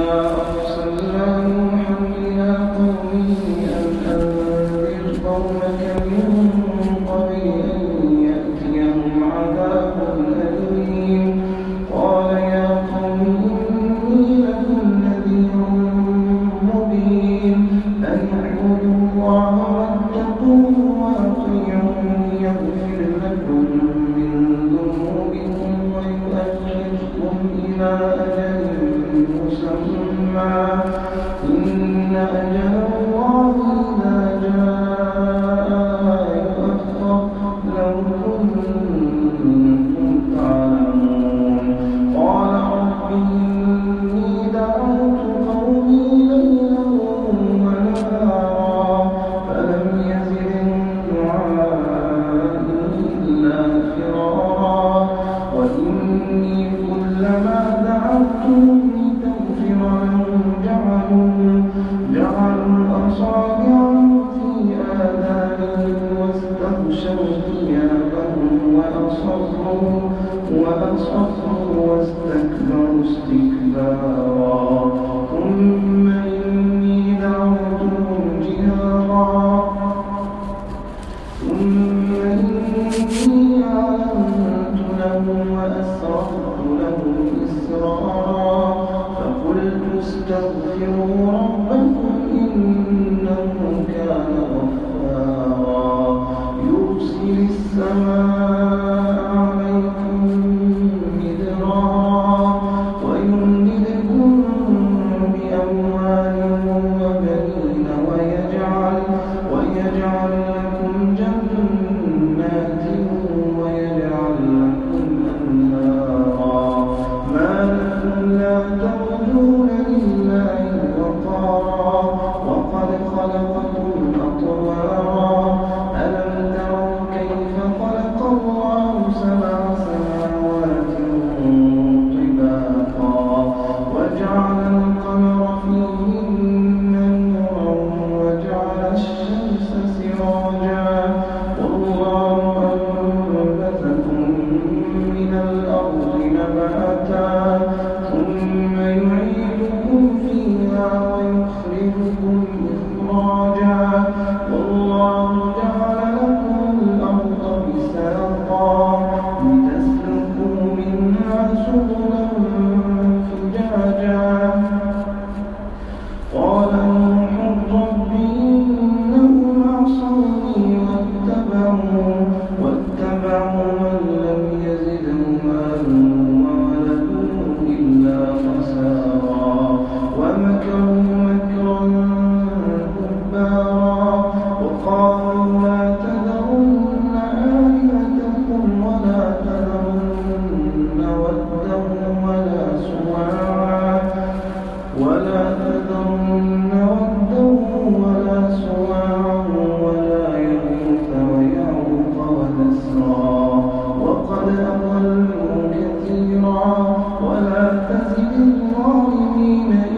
أرسلنا نوحا إلى قومه أن أنذر قومك من and gentlemen. وأصروا واستكبروا استكبارا. ثم إني دعوتهم جهارا. ثم إني أعلنت لهم وأسررت لهم إسرارا. فقلت استغفروا ربكم إني ودا ولا سواعا ولا تذرن ودا ولا ولا تزد الظالمين